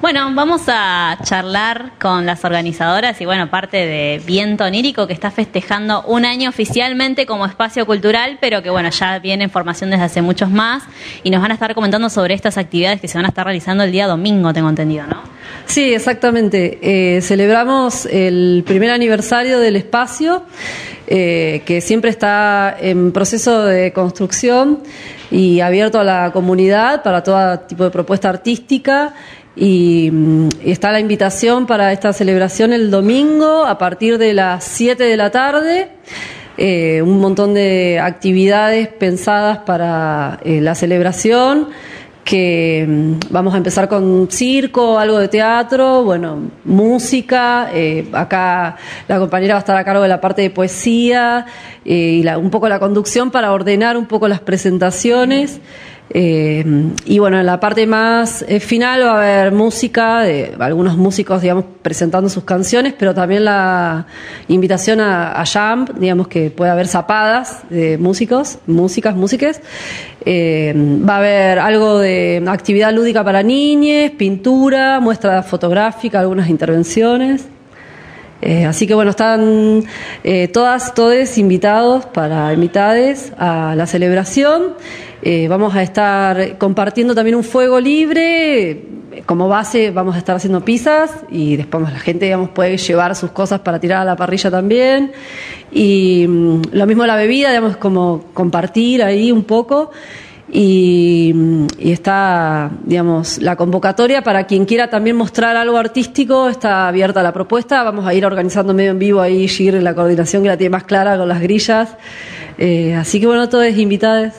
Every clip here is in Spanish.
Bueno, vamos a charlar con las organizadoras y bueno, parte de Viento Onírico que está festejando un año oficialmente como espacio cultural, pero que bueno, ya viene en formación desde hace muchos más y nos van a estar comentando sobre estas actividades que se van a estar realizando el día domingo, tengo entendido, ¿no? Sí, exactamente. Eh, celebramos el primer aniversario del espacio, eh, que siempre está en proceso de construcción y abierto a la comunidad para todo tipo de propuesta artística. Y, mm, está la invitación para esta celebración el domingo a partir de las 7 de la tarde. Eh, un montón de actividades pensadas para eh, la celebración que mm, vamos a empezar con circo, algo de teatro, bueno, música, eh, acá la compañera va a estar a cargo de la parte de poesía y un poco la conducción para ordenar un poco las presentaciones. Eh, y bueno, en la parte más eh, final va a haber música, de algunos músicos, digamos, presentando sus canciones, pero también la invitación a, a jam, digamos, que puede haber zapadas de músicos, músicas, músiques. Eh, va a haber algo de actividad lúdica para niñes, pintura, muestra fotográfica, algunas intervenciones. Así que bueno, están todas, todos invitados para invitades a la celebración. Eh, vamos a estar compartiendo también un fuego libre. Como base vamos a estar haciendo pizzas y después la gente digamos, puede llevar sus cosas para tirar a la parrilla también. Y mm, lo mismo la bebida, digamos, como compartir ahí un poco. Y, mm, y, está, digamos, la convocatoria para quien quiera también mostrar algo artístico, está abierta la propuesta. Vamos a ir organizando medio en vivo ahí, Gir, la coordinación que la tiene más clara con las grillas. Eh, así que bueno, todos invitados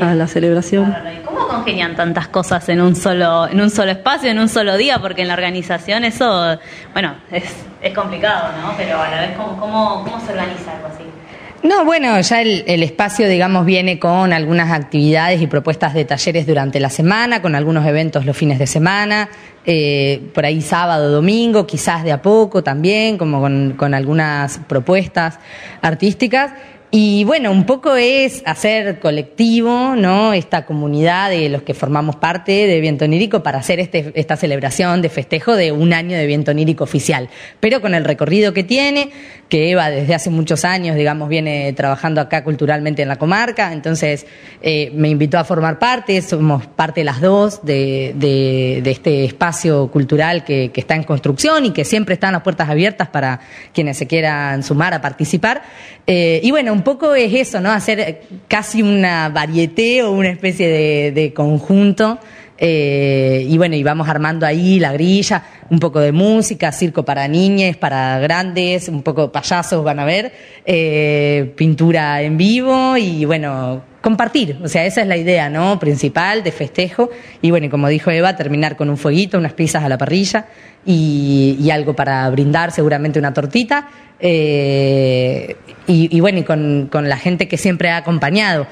a la celebración. ¿Cómo congenian tantas cosas en un solo en un solo espacio, en un solo día? Porque en la organización eso, bueno, es, es complicado, ¿no? Pero a la vez, ¿cómo, cómo, se organiza algo así? No, bueno, ya el, espacio, digamos, viene con algunas actividades y propuestas de talleres durante la semana, con algunos eventos los fines de semana, eh, por ahí sábado, domingo, quizás de a poco también, como con, con algunas propuestas artísticas. Y bueno, un poco es hacer colectivo, ¿no? Esta comunidad de los que formamos parte de Viento Onírico para hacer este, esta celebración de festejo de un año de Viento Onírico oficial. Pero con el recorrido que tiene, que Eva desde hace muchos años, digamos, viene trabajando acá culturalmente en la comarca, entonces eh, me invitó a formar parte, somos parte las dos de, de, este espacio cultural que, está en construcción y que siempre están las puertas abiertas para quienes se quieran sumar a participar. Eh, y bueno, un poco es eso, ¿no? Hacer casi una varieté o una especie de, conjunto. Eh, y bueno, y vamos armando ahí la grilla, un poco de música, circo para niñas, para grandes, un poco payasos van a ver, eh, pintura en vivo y bueno, compartir, o sea, esa es la idea, ¿no? Principal de festejo. Y bueno, como dijo Eva, terminar con un fueguito, unas pizzas a la parrilla y, algo para brindar, seguramente una tortita. Eh, y, bueno, y con, la gente que siempre ha acompañado.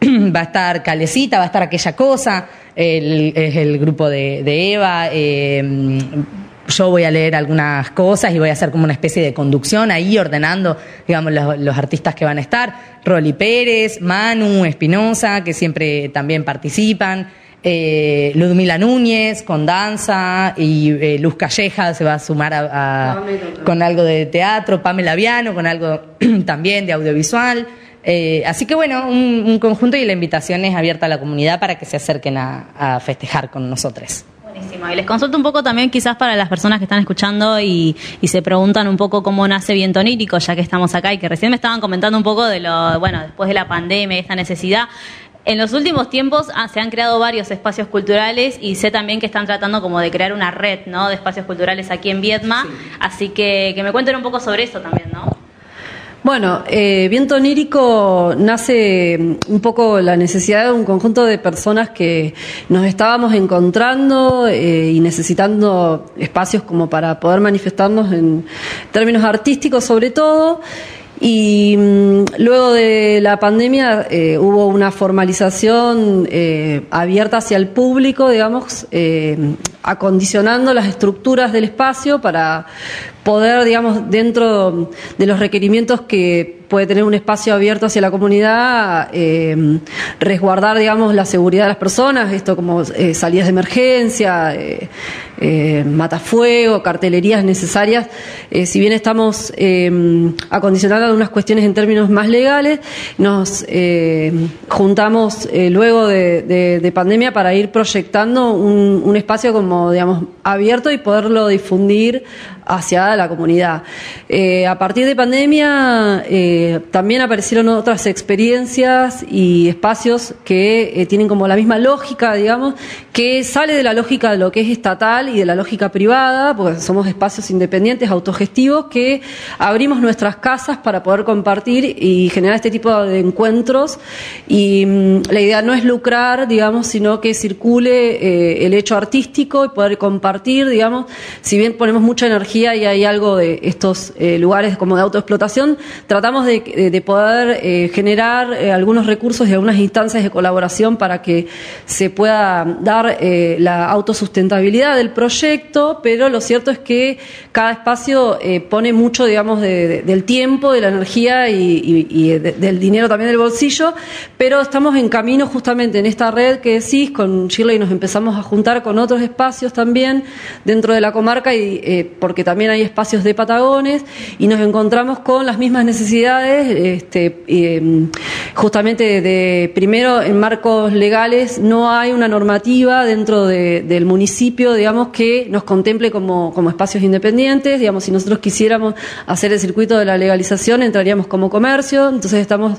va a estar Calecita, va a estar aquella cosa, es el grupo de, Eva. Eh, yo voy a leer algunas cosas y voy a hacer como una especie de conducción ahí ordenando, digamos, los, artistas que van a estar. Roli Pérez, Manu, Espinosa, que siempre también participan. Eh, Ludmila Núñez con danza y eh, Luz Calleja se va a sumar a, con algo de teatro, Pamela Viano con algo también de audiovisual. Eh, así que bueno, un, conjunto y la invitación es abierta a la comunidad para que se acerquen a festejar con nosotros. Y les consulto un poco también quizás para las personas que están escuchando y, se preguntan un poco cómo nace Viento Onírico, ya que estamos acá y que recién me estaban comentando un poco de lo, bueno, después de la pandemia, esta necesidad. En los últimos tiempos ah, se han creado varios espacios culturales y sé también que están tratando como de crear una red, ¿no? De espacios culturales aquí en Vietma. Así que que me cuenten un poco sobre eso también, ¿no? Bueno, eh, Viento Onírico nace mm, un poco la necesidad de un conjunto de personas que nos estábamos encontrando eh, y necesitando espacios como para poder manifestarnos en términos artísticos sobre todo. Y mm, luego de la pandemia eh, hubo una formalización eh, abierta hacia el público, digamos, eh, acondicionando las estructuras del espacio para poder, digamos, dentro de los requerimientos que puede tener un espacio abierto hacia la comunidad, eh, resguardar, digamos, la seguridad de las personas, esto como eh, salidas de emergencia, eh, eh matafuego, cartelerías necesarias, si bien estamos acondicionando algunas cuestiones en términos más legales, nos juntamos luego de, de, de, pandemia para ir proyectando un, espacio como, digamos, abierto y poderlo difundir hacia la comunidad. A partir de pandemia también aparecieron otras experiencias y espacios que eh, tienen como la misma lógica, digamos, que sale de la lógica de lo que es estatal y de la lógica privada, porque somos espacios independientes, autogestivos, que abrimos nuestras casas para poder compartir y generar este tipo de encuentros. Y mm, la idea no es lucrar, digamos, sino que circule el hecho artístico y poder compartir, digamos, si bien ponemos mucha energía y hay algo de estos eh, lugares como de autoexplotación, tratamos de, de poder eh, generar eh, algunos recursos y algunas instancias de colaboración para que se pueda dar eh, la autosustentabilidad del proyecto, pero lo cierto es que cada espacio pone mucho, digamos, de, de, del tiempo, de la energía y, y, y de, del dinero también del bolsillo, pero estamos en camino justamente en esta red que decís, con Shirley nos empezamos a juntar con otros espacios también dentro de la comarca y porque también hay espacios de Patagones y nos encontramos con las mismas necesidades, este, eh, justamente de, primero en marcos legales no hay una normativa dentro de, del municipio, digamos, que nos contemple como, como espacios independientes, digamos, si nosotros quisiéramos hacer el circuito de la legalización entraríamos como comercio, entonces estamos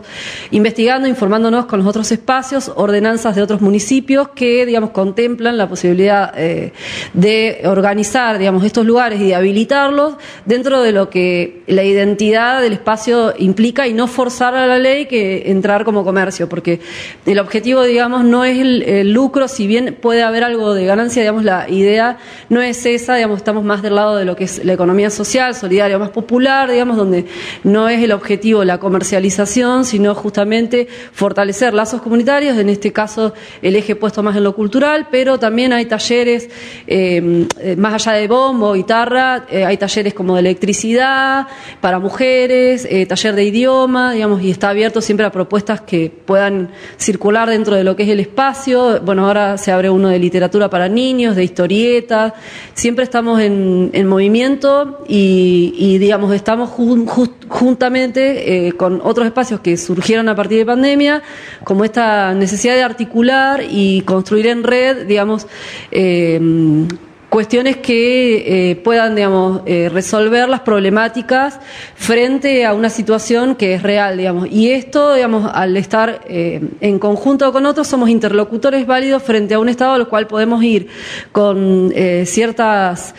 investigando, informándonos con los otros espacios, ordenanzas de otros municipios que, digamos, contemplan la posibilidad eh, de organizar, digamos, estos lugares y de habilitar habilitarlos dentro de lo que la identidad del espacio implica y no forzar a la ley que entrar como comercio, porque el objetivo, digamos, no es el, lucro, si bien puede haber algo de ganancia, digamos, la idea no es esa, digamos, estamos más del lado de lo que es la economía social, solidaria, más popular, digamos, donde no es el objetivo la comercialización, sino justamente fortalecer lazos comunitarios, en este caso el eje puesto más en lo cultural, pero también hay talleres eh, más allá de bombo, guitarra, eh, hay talleres como de electricidad para mujeres, eh, taller de idioma, digamos, y está abierto siempre a propuestas que puedan circular dentro de lo que es el espacio. Bueno, ahora se abre uno de literatura para niños, de historietas. Siempre estamos en, en movimiento y, digamos, estamos juntamente eh, con otros espacios que surgieron a partir de pandemia, como esta necesidad de articular y construir en red, digamos, eh, cuestiones que eh, puedan, digamos, eh, resolver las problemáticas frente a una situación que es real, digamos. Y esto, digamos, al estar eh, en conjunto con otros, somos interlocutores válidos frente a un Estado al cual podemos ir con eh, ciertas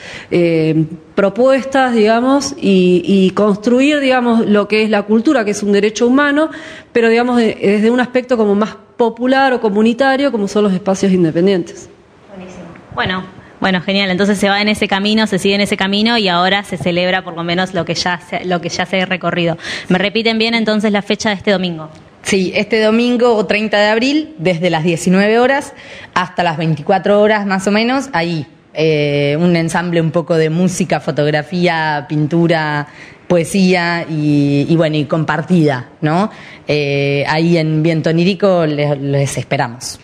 propuestas, digamos, y, y, construir, digamos, lo que es la cultura, que es un derecho humano, pero, digamos, desde un aspecto como más popular o comunitario, como son los espacios independientes. Buenísimo. Bueno, bueno, genial. Entonces se va en ese camino, se sigue en ese camino y ahora se celebra por lo menos lo que ya se, lo que ya se ha recorrido. ¿Me repiten bien entonces la fecha de este domingo? Sí, este domingo 30 de abril, desde las 19 horas hasta las 24 horas más o menos, ahí eh, un ensamble un poco de música, fotografía, pintura, poesía y, y bueno, y compartida, ¿no? Eh, ahí en Viento Onírico les, les esperamos.